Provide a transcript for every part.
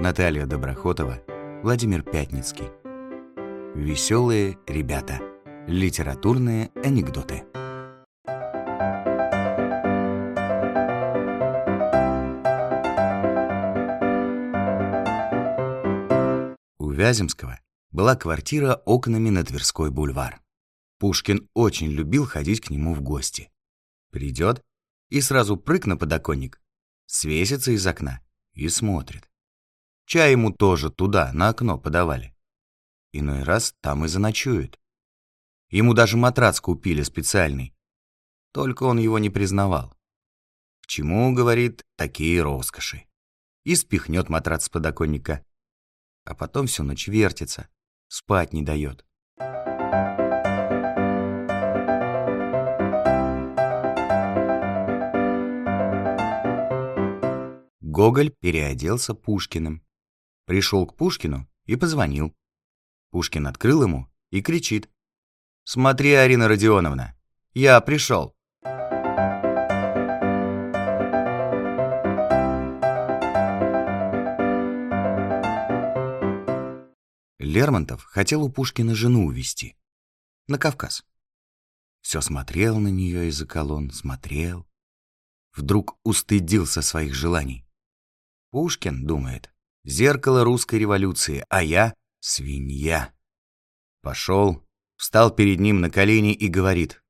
Наталья Доброхотова, Владимир Пятницкий. Веселые ребята. Литературные анекдоты. У Вяземского была квартира окнами на Тверской бульвар. Пушкин очень любил ходить к нему в гости. Придет и сразу прыг на подоконник, свесится из окна и смотрит. Чай ему тоже туда, на окно подавали. Иной раз там и заночует. Ему даже матрац купили специальный. Только он его не признавал. К чему, говорит, такие роскоши. И спихнет матрац с подоконника. А потом всю ночь вертится, спать не дает. Гоголь переоделся Пушкиным. Пришел к Пушкину и позвонил. Пушкин открыл ему и кричит. «Смотри, Арина Родионовна, я пришел». Лермонтов хотел у Пушкина жену увезти. На Кавказ. Все смотрел на нее из-за колонн, смотрел. Вдруг устыдился своих желаний. Пушкин, думает, зеркало русской революции, а я — свинья. Пошел, встал перед ним на колени и говорит.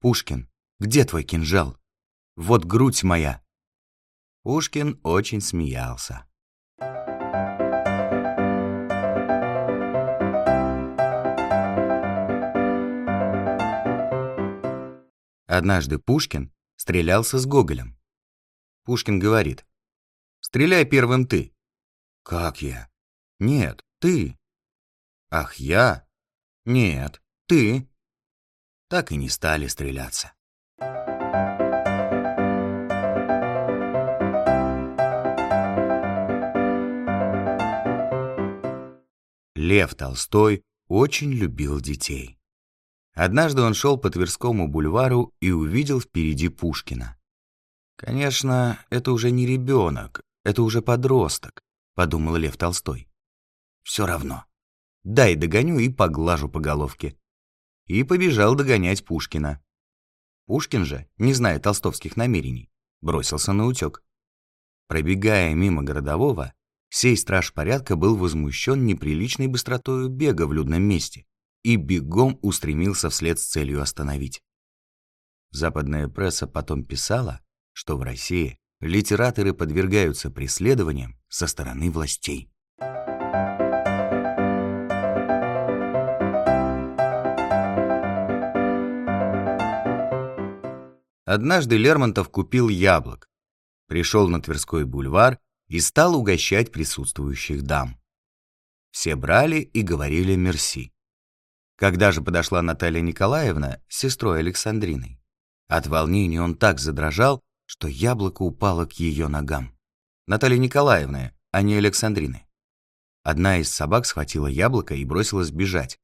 «Пушкин, где твой кинжал? Вот грудь моя». Пушкин очень смеялся. Однажды Пушкин стрелялся с Гоголем. Пушкин говорит, «Стреляй первым ты». «Как я?» «Нет, ты». «Ах, я?» «Нет, ты». Так и не стали стреляться. Лев Толстой очень любил детей. Однажды он шел по Тверскому бульвару и увидел впереди Пушкина. «Конечно, это уже не ребенок, это уже подросток», — подумал Лев Толстой. «Все равно. Дай догоню и поглажу по головке». И побежал догонять Пушкина. Пушкин же, не зная толстовских намерений, бросился на утек. Пробегая мимо городового, сей страж порядка был возмущен неприличной быстротою бега в людном месте и бегом устремился вслед с целью остановить. Западная пресса потом писала, что в России литераторы подвергаются преследованиям со стороны властей. Однажды Лермонтов купил яблок, пришел на Тверской бульвар и стал угощать присутствующих дам. Все брали и говорили «мерси». Когда же подошла Наталья Николаевна с сестрой Александриной? От волнения он так задрожал, что яблоко упало к ее ногам. Наталья Николаевна, а не Александрины. Одна из собак схватила яблоко и бросилась бежать.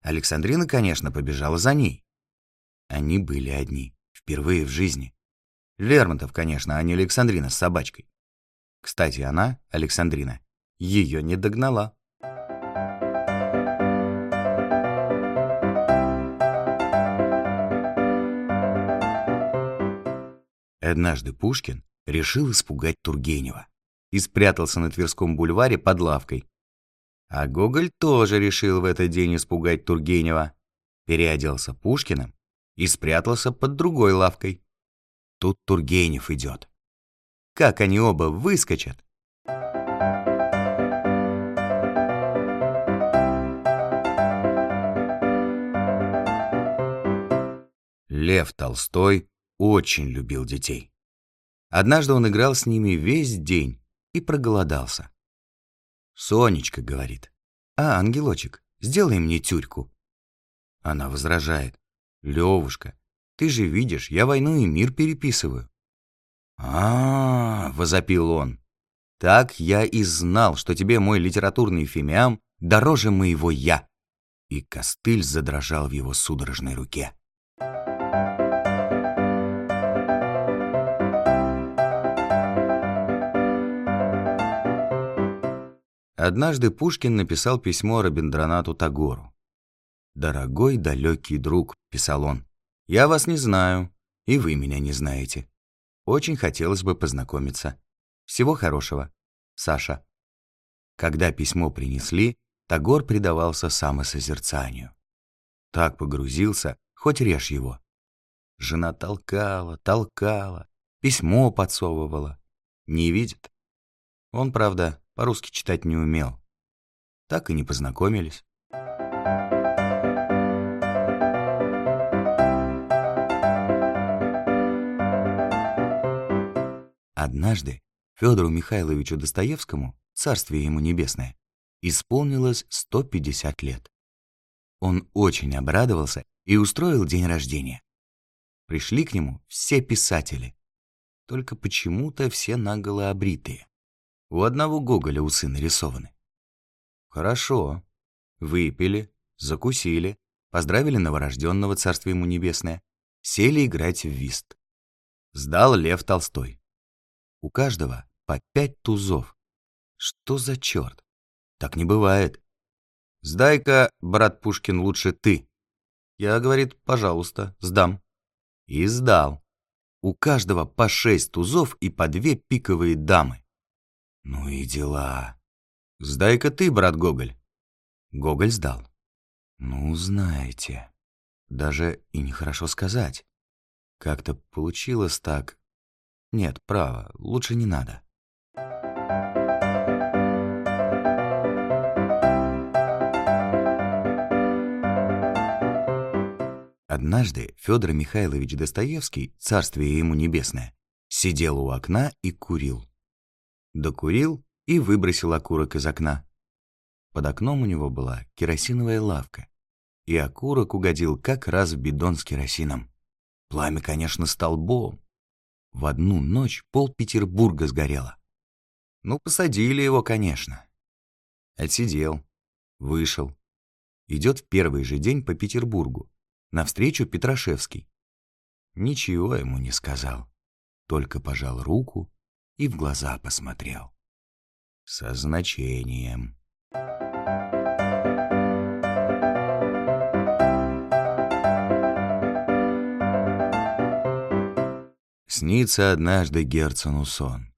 Александрина, конечно, побежала за ней. Они были одни, впервые в жизни. Лермонтов, конечно, а не Александрина с собачкой. Кстати, она, Александрина, ее не догнала. Однажды Пушкин решил испугать Тургенева и спрятался на Тверском бульваре под лавкой. А Гоголь тоже решил в этот день испугать Тургенева, переоделся Пушкиным и спрятался под другой лавкой. Тут Тургенев идет. Как они оба выскочат! Лев Толстой очень любил детей. Однажды он играл с ними весь день и проголодался. «Сонечка», — говорит, — «а, ангелочек, сделай мне тюрьку». Она возражает, «Левушка, ты же видишь, я войну и мир переписываю». «А-а-а», — возопил он, — «так я и знал, что тебе мой литературный фимиам дороже моего «я». И костыль задрожал в его судорожной руке. Однажды Пушкин написал письмо Рабиндранату Тагору. «Дорогой далекий друг», — писал он, — «я вас не знаю, и вы меня не знаете. Очень хотелось бы познакомиться. Всего хорошего. Саша». Когда письмо принесли, Тагор предавался самосозерцанию. Так погрузился, хоть режь его. Жена толкала, толкала, письмо подсовывала. Не видит. Он, правда, по-русски читать не умел. Так и не познакомились. Однажды Федору Михайловичу Достоевскому, царствие ему небесное, исполнилось 150 лет. Он очень обрадовался и устроил день рождения. Пришли к нему все писатели, только почему-то все наголо обритые. У одного Гоголя усы нарисованы. Хорошо. Выпили, закусили, поздравили новорожденного, царство ему небесное, сели играть в вист. Сдал Лев Толстой. У каждого по пять тузов. Что за черт? Так не бывает. Сдай-ка, брат Пушкин, лучше ты. Я, говорит, пожалуйста, сдам. И сдал. У каждого по шесть тузов и по две пиковые дамы. Ну и дела. Сдай-ка ты, брат Гоголь. Гоголь сдал. Ну, знаете. Даже и нехорошо сказать. Как-то получилось так. Нет, право, лучше не надо. Однажды Федор Михайлович Достоевский, царствие ему небесное, сидел у окна и курил докурил и выбросил окурок из окна. Под окном у него была керосиновая лавка, и окурок угодил как раз в бидон с керосином. Пламя, конечно, столбом. В одну ночь пол Петербурга сгорело. Ну, посадили его, конечно. Отсидел, вышел. Идет в первый же день по Петербургу. Навстречу Петрашевский. Ничего ему не сказал. Только пожал руку и в глаза посмотрел. Со значением. Снится однажды Герцену сон.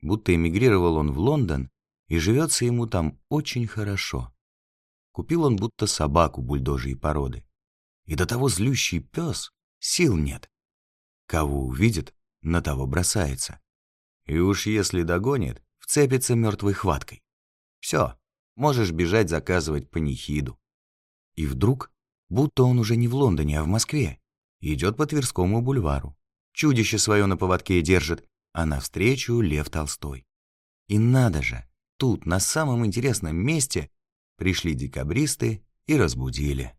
Будто эмигрировал он в Лондон, и живется ему там очень хорошо. Купил он будто собаку бульдожьей породы. И до того злющий пес, сил нет. Кого увидит, на того бросается. И уж если догонит, вцепится мертвой хваткой. Все, можешь бежать заказывать панихиду. И вдруг, будто он уже не в Лондоне, а в Москве, идет по Тверскому бульвару. Чудище свое на поводке держит, а навстречу Лев Толстой. И надо же, тут, на самом интересном месте, пришли декабристы и разбудили.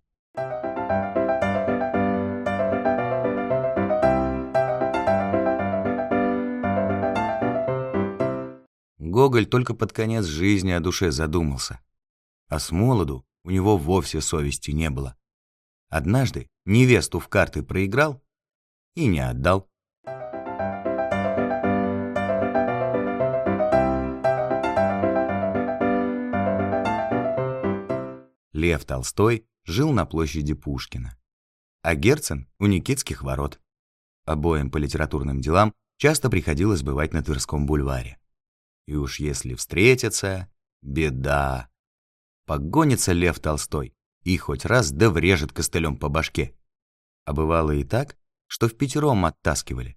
Гоголь только под конец жизни о душе задумался. А с молоду у него вовсе совести не было. Однажды невесту в карты проиграл и не отдал. Лев Толстой жил на площади Пушкина, а Герцен — у Никитских ворот. Обоим по литературным делам часто приходилось бывать на Тверском бульваре. И уж если встретятся, беда. Погонится Лев Толстой и хоть раз да врежет костылем по башке. А бывало и так, что в пятером оттаскивали.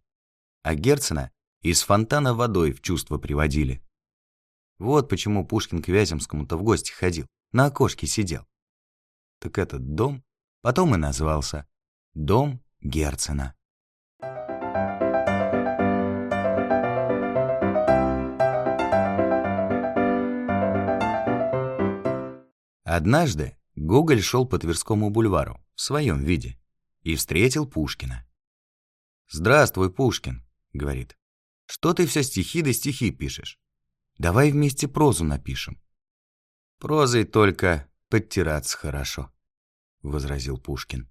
А Герцена из фонтана водой в чувство приводили. Вот почему Пушкин к Вяземскому-то в гости ходил, на окошке сидел. Так этот дом потом и назвался «Дом Герцена». Однажды Гоголь шел по Тверскому бульвару в своем виде и встретил Пушкина. «Здравствуй, Пушкин», — говорит. «Что ты все стихи да стихи пишешь? Давай вместе прозу напишем». «Прозой только подтираться хорошо», — возразил Пушкин.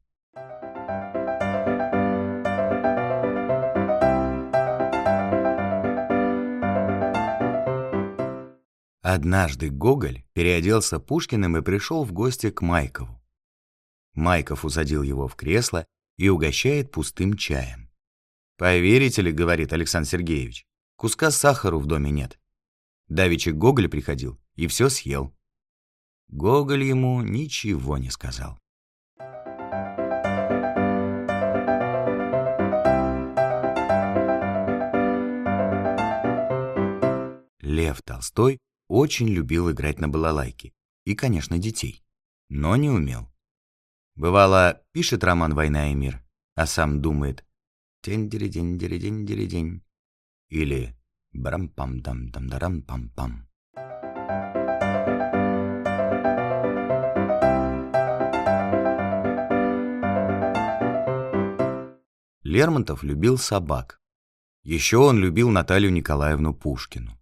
Однажды Гоголь переоделся Пушкиным и пришел в гости к Майкову. Майков усадил его в кресло и угощает пустым чаем. «Поверите ли, — говорит Александр Сергеевич, — куска сахару в доме нет. Давичек Гоголь приходил и все съел». Гоголь ему ничего не сказал. Лев Толстой очень любил играть на балалайке и, конечно, детей, но не умел. Бывало, пишет роман «Война и мир», а сам думает «тень-дери-день-дери-день-дери-день» или «брам-пам-дам-дам-дарам-пам-пам». Лермонтов любил собак. Еще он любил Наталью Николаевну Пушкину.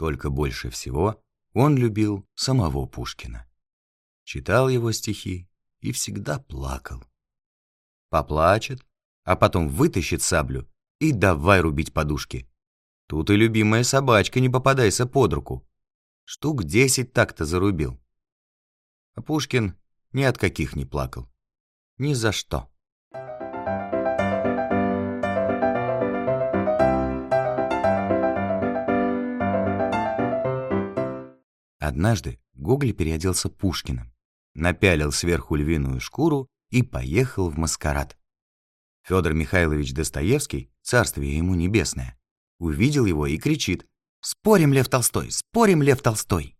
Только больше всего он любил самого Пушкина. Читал его стихи и всегда плакал. Поплачет, а потом вытащит саблю и давай рубить подушки. Тут и любимая собачка не попадайся под руку. Штук десять так-то зарубил. А Пушкин ни от каких не плакал. Ни за что. Однажды Гоголь переоделся Пушкиным, напялил сверху львиную шкуру и поехал в маскарад. Федор Михайлович Достоевский, царствие ему небесное, увидел его и кричит «Спорим, Лев Толстой, спорим, Лев Толстой!»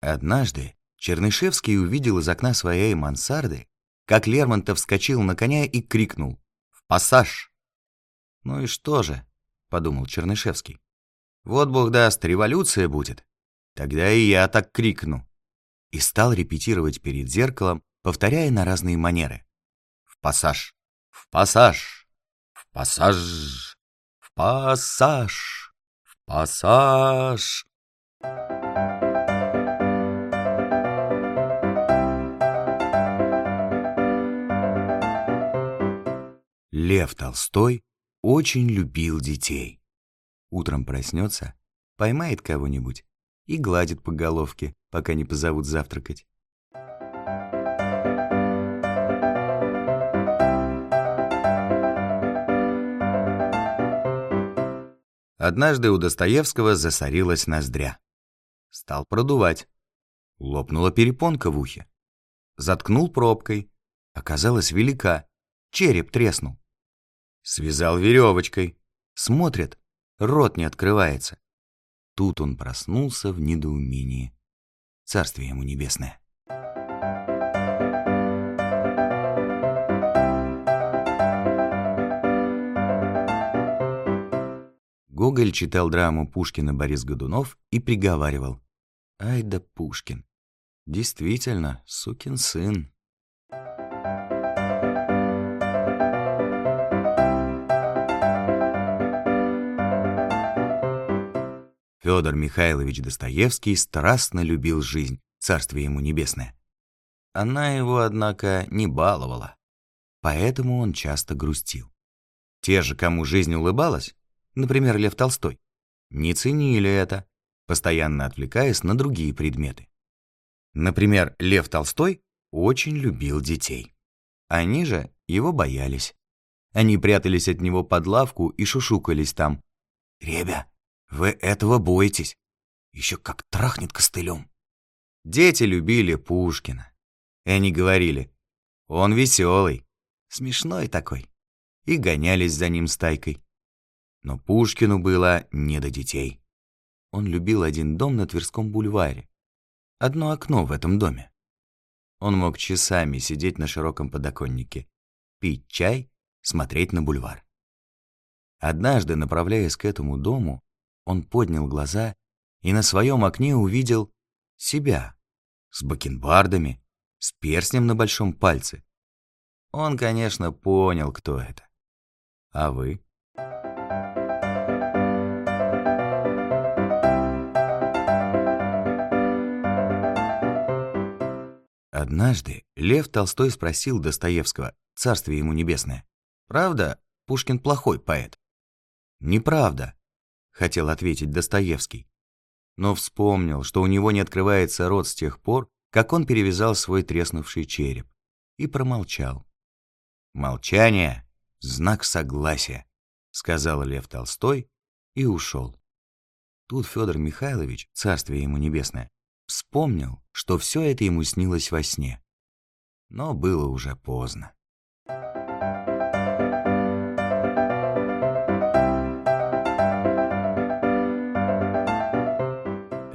Однажды Чернышевский увидел из окна своей мансарды, как Лермонтов вскочил на коня и крикнул Пассаж!» «Ну и что же?» — подумал Чернышевский. «Вот бог даст, революция будет. Тогда и я так крикну». И стал репетировать перед зеркалом, повторяя на разные манеры. «В пассаж! В пассаж! В пассаж! В пассаж! В пассаж!» Лев Толстой очень любил детей. Утром проснется, поймает кого-нибудь и гладит по головке, пока не позовут завтракать. Однажды у Достоевского засорилась ноздря. Стал продувать. Лопнула перепонка в ухе. Заткнул пробкой. Оказалась велика. Череп треснул. Связал веревочкой. Смотрит, рот не открывается. Тут он проснулся в недоумении. Царствие ему небесное. Гоголь читал драму Пушкина Борис Годунов и приговаривал. «Ай да Пушкин! Действительно, сукин сын!» Федор Михайлович Достоевский страстно любил жизнь, царствие ему небесное. Она его, однако, не баловала, поэтому он часто грустил. Те же, кому жизнь улыбалась, например, Лев Толстой, не ценили это, постоянно отвлекаясь на другие предметы. Например, Лев Толстой очень любил детей. Они же его боялись. Они прятались от него под лавку и шушукались там. «Ребя, вы этого боитесь. Еще как трахнет костылем. Дети любили Пушкина. И они говорили, он веселый, смешной такой. И гонялись за ним стайкой. Но Пушкину было не до детей. Он любил один дом на Тверском бульваре. Одно окно в этом доме. Он мог часами сидеть на широком подоконнике, пить чай, смотреть на бульвар. Однажды, направляясь к этому дому, он поднял глаза и на своем окне увидел себя с бакенбардами, с перстнем на большом пальце. Он, конечно, понял, кто это. А вы? Однажды Лев Толстой спросил Достоевского, царствие ему небесное. Правда, Пушкин плохой поэт? Неправда, хотел ответить Достоевский. Но вспомнил, что у него не открывается рот с тех пор, как он перевязал свой треснувший череп, и промолчал. «Молчание — знак согласия», — сказал Лев Толстой и ушел. Тут Федор Михайлович, царствие ему небесное, вспомнил, что все это ему снилось во сне. Но было уже поздно.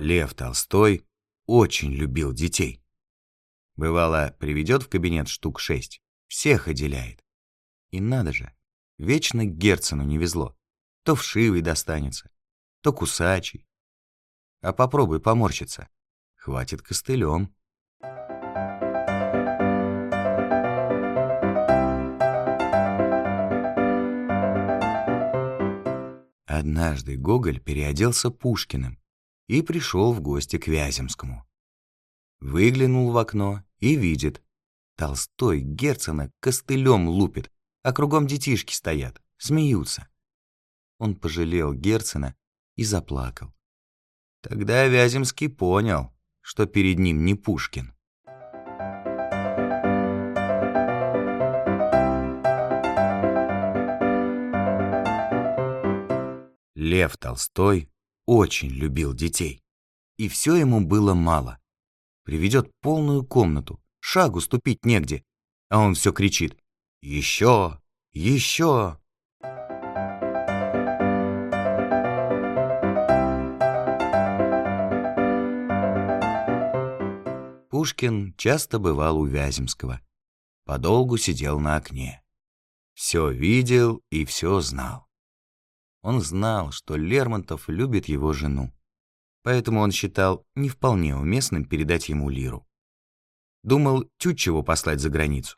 Лев Толстой очень любил детей. Бывало, приведет в кабинет штук шесть, всех отделяет. И надо же, вечно Герцену не везло. То вшивый достанется, то кусачий. А попробуй поморщиться. Хватит костылем. Однажды Гоголь переоделся Пушкиным и пришел в гости к Вяземскому. Выглянул в окно и видит. Толстой Герцена костылем лупит, а кругом детишки стоят, смеются. Он пожалел Герцена и заплакал. Тогда Вяземский понял, что перед ним не Пушкин. Лев Толстой очень любил детей. И все ему было мало. Приведет полную комнату, шагу ступить негде, а он все кричит «Еще! Еще!» Пушкин часто бывал у Вяземского. Подолгу сидел на окне. Все видел и все знал. Он знал, что Лермонтов любит его жену. Поэтому он считал не вполне уместным передать ему лиру. Думал Тютчеву послать за границу.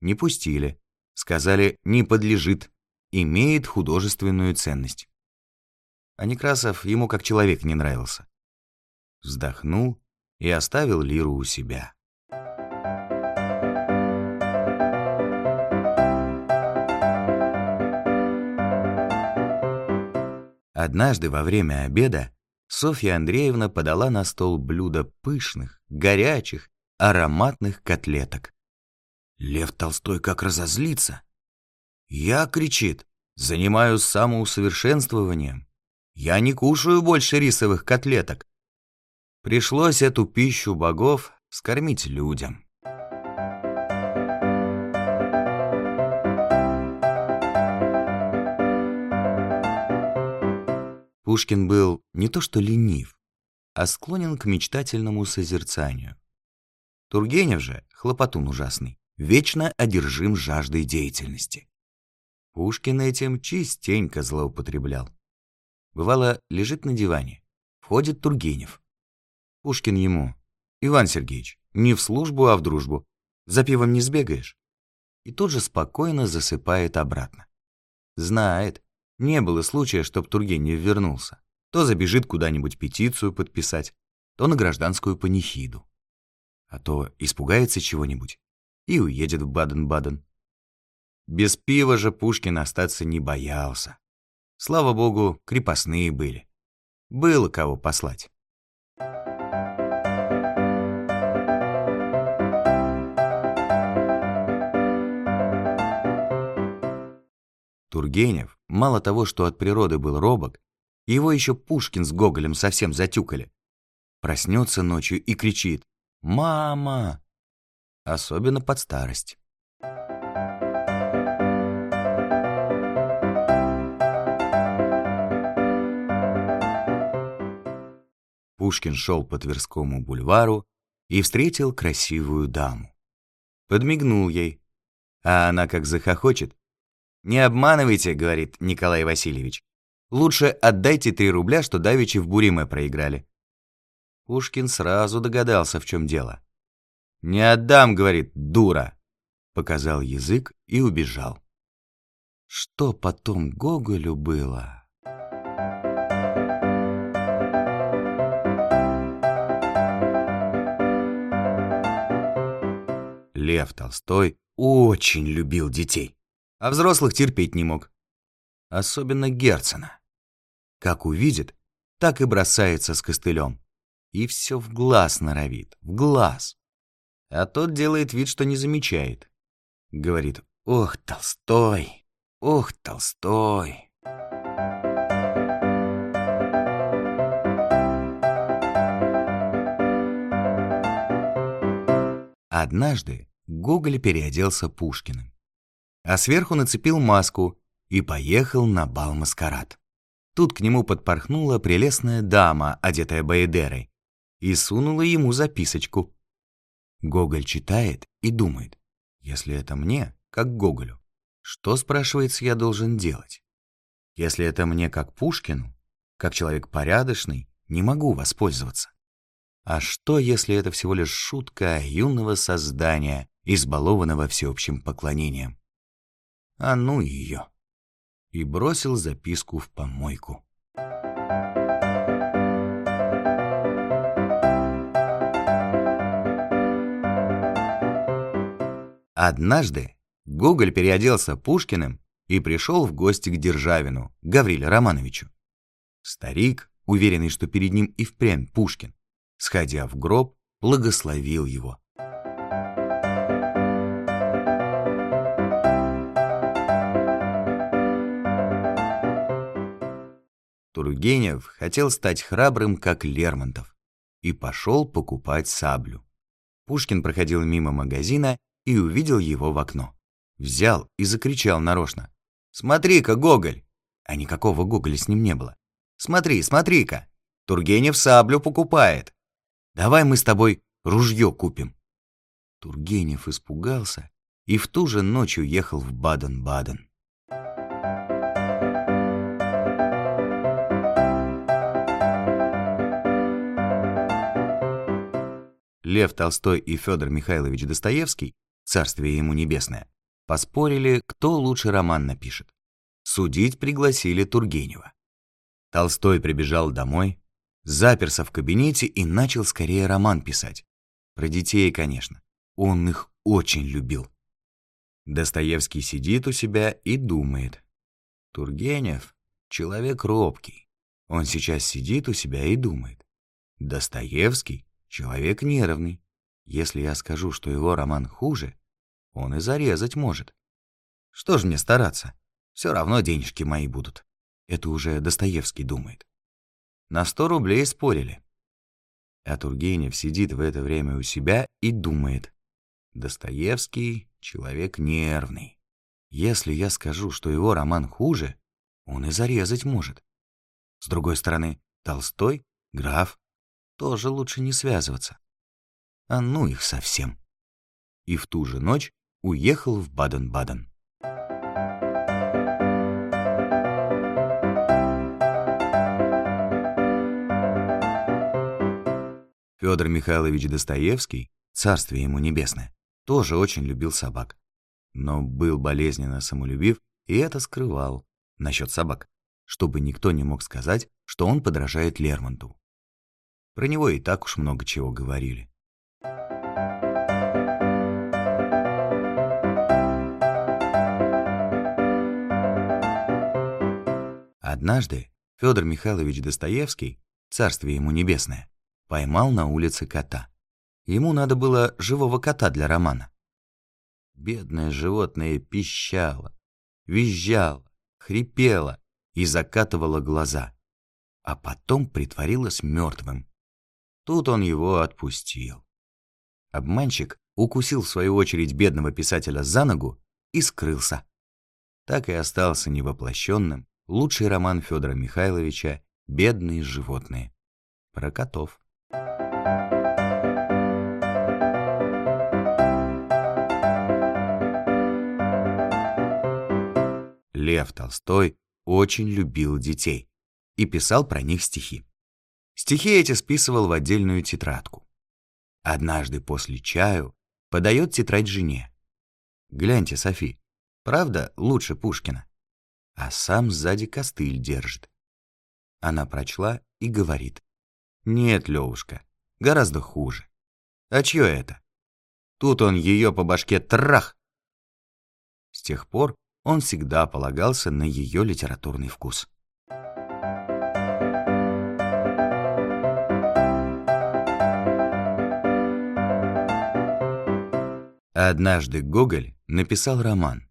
Не пустили. Сказали, не подлежит, имеет художественную ценность. А Некрасов ему как человек не нравился. Вздохнул и оставил лиру у себя. Однажды во время обеда Софья Андреевна подала на стол блюдо пышных, горячих, ароматных котлеток. Лев Толстой как разозлится. «Я, — кричит, — занимаюсь самоусовершенствованием. Я не кушаю больше рисовых котлеток. Пришлось эту пищу богов скормить людям. Пушкин был не то что ленив, а склонен к мечтательному созерцанию. Тургенев же, хлопотун ужасный, вечно одержим жаждой деятельности. Пушкин этим частенько злоупотреблял. Бывало, лежит на диване, входит Тургенев. Пушкин ему, «Иван Сергеевич, не в службу, а в дружбу. За пивом не сбегаешь?» И тут же спокойно засыпает обратно. Знает, не было случая, чтоб Тургенев вернулся. То забежит куда-нибудь петицию подписать, то на гражданскую панихиду. А то испугается чего-нибудь и уедет в Баден-Баден. Без пива же Пушкин остаться не боялся. Слава богу, крепостные были. Было кого послать. Тургенев, мало того, что от природы был робок, его еще Пушкин с Гоголем совсем затюкали. Проснется ночью и кричит «Мама!» Особенно под старость. Пушкин шел по Тверскому бульвару и встретил красивую даму. Подмигнул ей, а она как захохочет, «Не обманывайте», — говорит Николай Васильевич. «Лучше отдайте три рубля, что давичи в Буриме проиграли». Пушкин сразу догадался, в чем дело. «Не отдам», — говорит, — «дура», — показал язык и убежал. Что потом Гоголю было? Лев Толстой очень любил детей, а взрослых терпеть не мог. Особенно Герцена. Как увидит, так и бросается с костылем. И все в глаз норовит, в глаз. А тот делает вид, что не замечает. Говорит, ох, Толстой, ох, Толстой. Однажды Гоголь переоделся Пушкиным, а сверху нацепил маску и поехал на бал-маскарад. Тут к нему подпорхнула прелестная дама, одетая Баедерой, и сунула ему записочку. Гоголь читает и думает, если это мне, как Гоголю, что, спрашивается, я должен делать? Если это мне, как Пушкину, как человек порядочный, не могу воспользоваться. А что, если это всего лишь шутка юного создания, избалованного всеобщим поклонением? А ну ее! и бросил записку в помойку. Однажды Гоголь переоделся Пушкиным и пришел в гости к Державину, Гавриле Романовичу. Старик, уверенный, что перед ним и впрямь Пушкин, сходя в гроб, благословил его. Тургенев хотел стать храбрым, как Лермонтов, и пошел покупать саблю. Пушкин проходил мимо магазина и увидел его в окно. Взял и закричал нарочно. «Смотри-ка, Гоголь!» А никакого Гоголя с ним не было. «Смотри, смотри-ка! Тургенев саблю покупает! Давай мы с тобой ружье купим!» Тургенев испугался и в ту же ночь уехал в Баден-Баден. Лев Толстой и Федор Михайлович Достоевский, царствие ему небесное, поспорили, кто лучше роман напишет. Судить пригласили Тургенева. Толстой прибежал домой, заперся в кабинете и начал скорее роман писать. Про детей, конечно. Он их очень любил. Достоевский сидит у себя и думает. Тургенев — человек робкий. Он сейчас сидит у себя и думает. Достоевский Человек нервный. Если я скажу, что его роман хуже, он и зарезать может. Что ж мне стараться? Все равно денежки мои будут. Это уже Достоевский думает. На сто рублей спорили. А Тургенев сидит в это время у себя и думает. Достоевский — человек нервный. Если я скажу, что его роман хуже, он и зарезать может. С другой стороны, Толстой — граф, тоже лучше не связываться. А ну их совсем. И в ту же ночь уехал в Баден-Баден. Федор Михайлович Достоевский, царствие ему небесное, тоже очень любил собак. Но был болезненно самолюбив и это скрывал насчет собак, чтобы никто не мог сказать, что он подражает Лермонтову. Про него и так уж много чего говорили. Однажды Федор Михайлович Достоевский, царствие ему небесное, поймал на улице кота. Ему надо было живого кота для романа. Бедное животное пищало, визжало, хрипело и закатывало глаза, а потом притворилось мертвым. Тут он его отпустил. Обманщик укусил в свою очередь бедного писателя за ногу и скрылся. Так и остался невоплощенным лучший роман Федора Михайловича «Бедные животные» про котов. Лев Толстой очень любил детей и писал про них стихи. Стихи эти списывал в отдельную тетрадку. Однажды после чаю подает тетрадь жене. Гляньте, Софи, правда лучше Пушкина? А сам сзади костыль держит. Она прочла и говорит. Нет, Левушка, гораздо хуже. А чье это? Тут он ее по башке трах, С тех пор он всегда полагался на ее литературный вкус. Однажды Гоголь написал роман,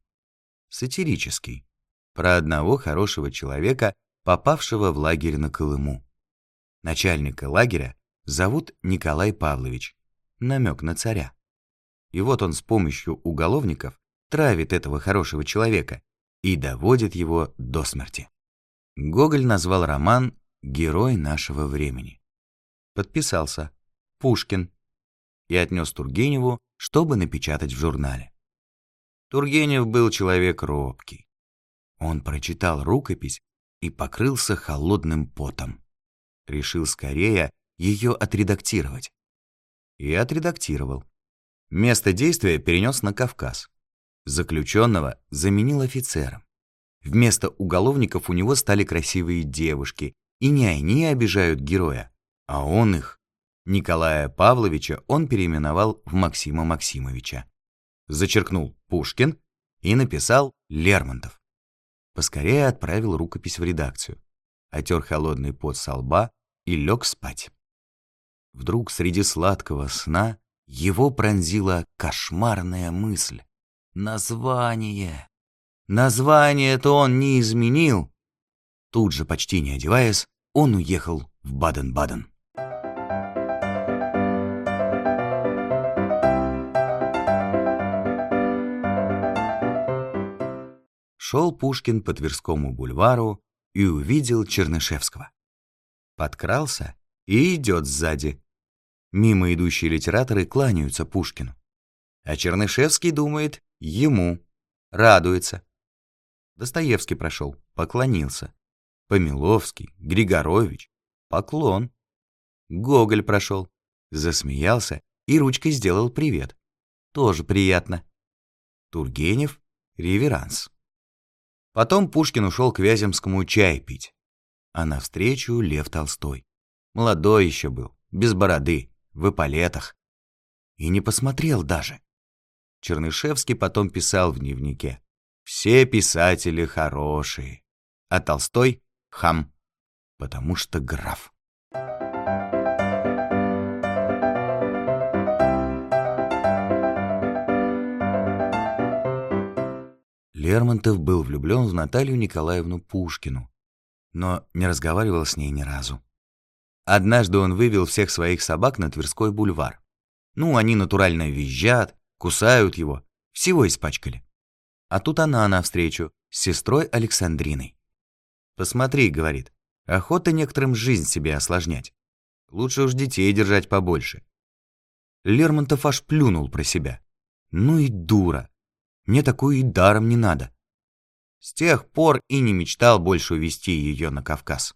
сатирический, про одного хорошего человека, попавшего в лагерь на Колыму. Начальника лагеря зовут Николай Павлович, намек на царя. И вот он с помощью уголовников травит этого хорошего человека и доводит его до смерти. Гоголь назвал роман «Герой нашего времени». Подписался «Пушкин» и отнес Тургеневу, чтобы напечатать в журнале. Тургенев был человек робкий. Он прочитал рукопись и покрылся холодным потом. Решил скорее ее отредактировать. И отредактировал. Место действия перенес на Кавказ. Заключенного заменил офицером. Вместо уголовников у него стали красивые девушки, и не они обижают героя, а он их. Николая Павловича он переименовал в Максима Максимовича. Зачеркнул Пушкин и написал Лермонтов. Поскорее отправил рукопись в редакцию, отер холодный пот со лба и лег спать. Вдруг среди сладкого сна его пронзила кошмарная мысль. Название. Название-то он не изменил. Тут же, почти не одеваясь, он уехал в Баден-Баден. Шел Пушкин по Тверскому бульвару и увидел Чернышевского. Подкрался и идет сзади. Мимо идущие литераторы кланяются Пушкину. А Чернышевский думает ему, радуется. Достоевский прошел, поклонился. Помиловский, Григорович, поклон. Гоголь прошел, засмеялся и ручкой сделал привет. Тоже приятно. Тургенев — реверанс. Потом Пушкин ушел к Вяземскому чай пить. А навстречу Лев Толстой. Молодой еще был, без бороды, в эполетах. И не посмотрел даже. Чернышевский потом писал в дневнике. «Все писатели хорошие, а Толстой — хам, потому что граф». Лермонтов был влюблен в Наталью Николаевну Пушкину, но не разговаривал с ней ни разу. Однажды он вывел всех своих собак на Тверской бульвар. Ну, они натурально визжат, кусают его, всего испачкали. А тут она навстречу, с сестрой Александриной. «Посмотри», — говорит, — «охота некоторым жизнь себе осложнять. Лучше уж детей держать побольше». Лермонтов аж плюнул про себя. «Ну и дура. Мне такую и даром не надо». С тех пор и не мечтал больше увезти ее на Кавказ.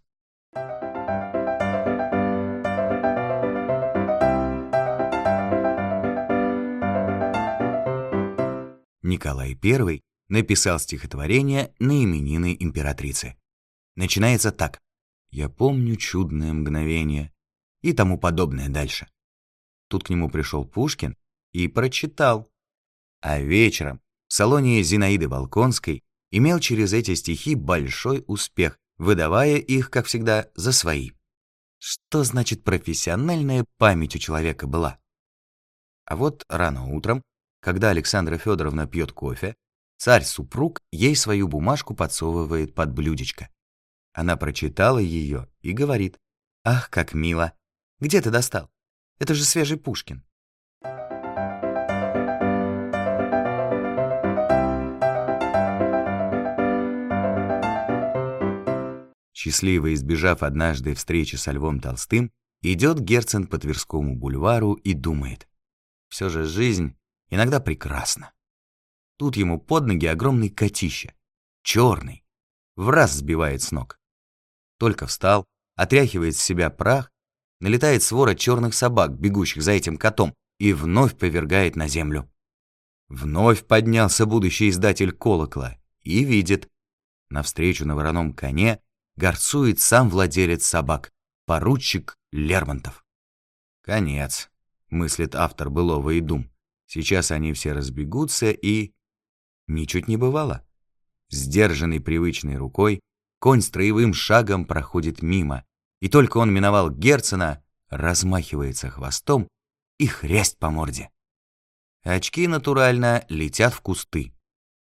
Николай I написал стихотворение на именины императрицы. Начинается так. «Я помню чудное мгновение» и тому подобное дальше. Тут к нему пришел Пушкин и прочитал. А вечером в салоне Зинаиды Волконской имел через эти стихи большой успех, выдавая их, как всегда, за свои. Что значит профессиональная память у человека была? А вот рано утром когда Александра Федоровна пьет кофе, царь-супруг ей свою бумажку подсовывает под блюдечко. Она прочитала ее и говорит, «Ах, как мило! Где ты достал? Это же свежий Пушкин». Счастливо избежав однажды встречи со Львом Толстым, идет Герцен по Тверскому бульвару и думает, все же жизнь иногда прекрасно. Тут ему под ноги огромный котище, черный, в раз сбивает с ног. Только встал, отряхивает с себя прах, налетает свора черных собак, бегущих за этим котом, и вновь повергает на землю. Вновь поднялся будущий издатель колокола и видит, навстречу на вороном коне горцует сам владелец собак, поручик Лермонтов. Конец, мыслит автор былого и дум. Сейчас они все разбегутся и... ничуть не бывало. Сдержанный привычной рукой, конь строевым шагом проходит мимо, и только он миновал Герцена, размахивается хвостом и хрясть по морде. Очки, натурально, летят в кусты.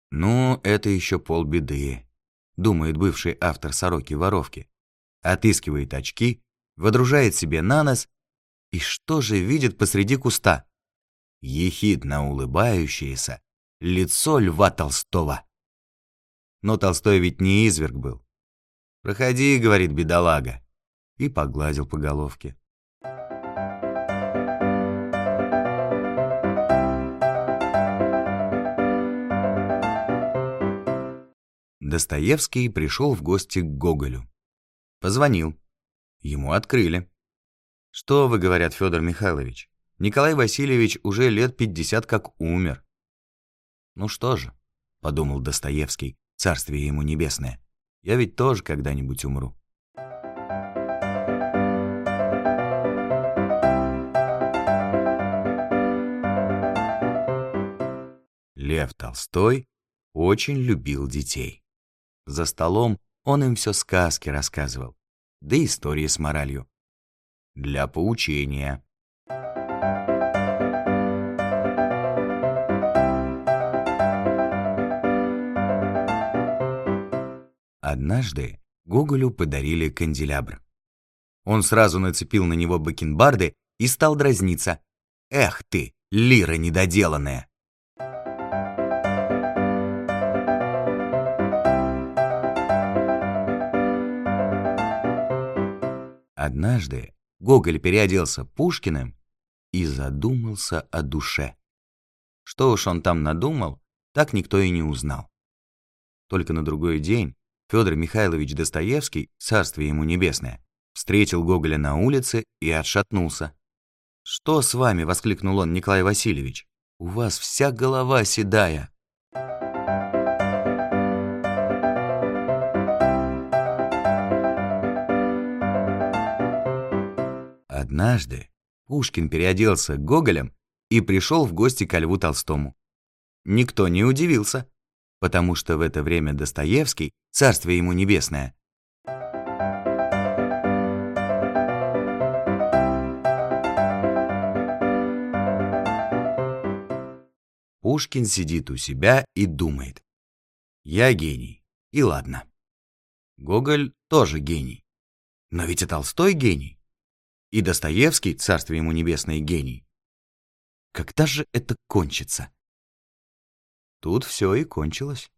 Ну, это еще полбеды, думает бывший автор «Сороки-воровки». Отыскивает очки, водружает себе на нос, и что же видит посреди куста? Ехидно улыбающееся лицо Льва Толстого. Но Толстой ведь не изверг был. «Проходи», — говорит бедолага, и погладил по головке. Достоевский пришел в гости к Гоголю. Позвонил. Ему открыли. «Что вы, — говорят, Федор Михайлович, — Николай Васильевич уже лет пятьдесят как умер». «Ну что же», — подумал Достоевский, царствие ему небесное, — «я ведь тоже когда-нибудь умру». Лев Толстой очень любил детей. За столом он им все сказки рассказывал, да истории с моралью. Для поучения. Однажды Гоголю подарили канделябр. Он сразу нацепил на него бакенбарды и стал дразниться. «Эх ты, лира недоделанная!» Однажды Гоголь переоделся Пушкиным и задумался о душе. Что уж он там надумал, так никто и не узнал. Только на другой день Федор Михайлович Достоевский, царствие ему небесное, встретил Гоголя на улице и отшатнулся. «Что с вами?» — воскликнул он, Николай Васильевич. «У вас вся голова седая». Однажды Пушкин переоделся Гоголем и пришел в гости ко Льву Толстому. Никто не удивился, потому что в это время Достоевский, царствие ему небесное, Пушкин сидит у себя и думает. Я гений, и ладно. Гоголь тоже гений. Но ведь и Толстой гений и Достоевский, царствие ему небесное, гений. Когда же это кончится? Тут все и кончилось.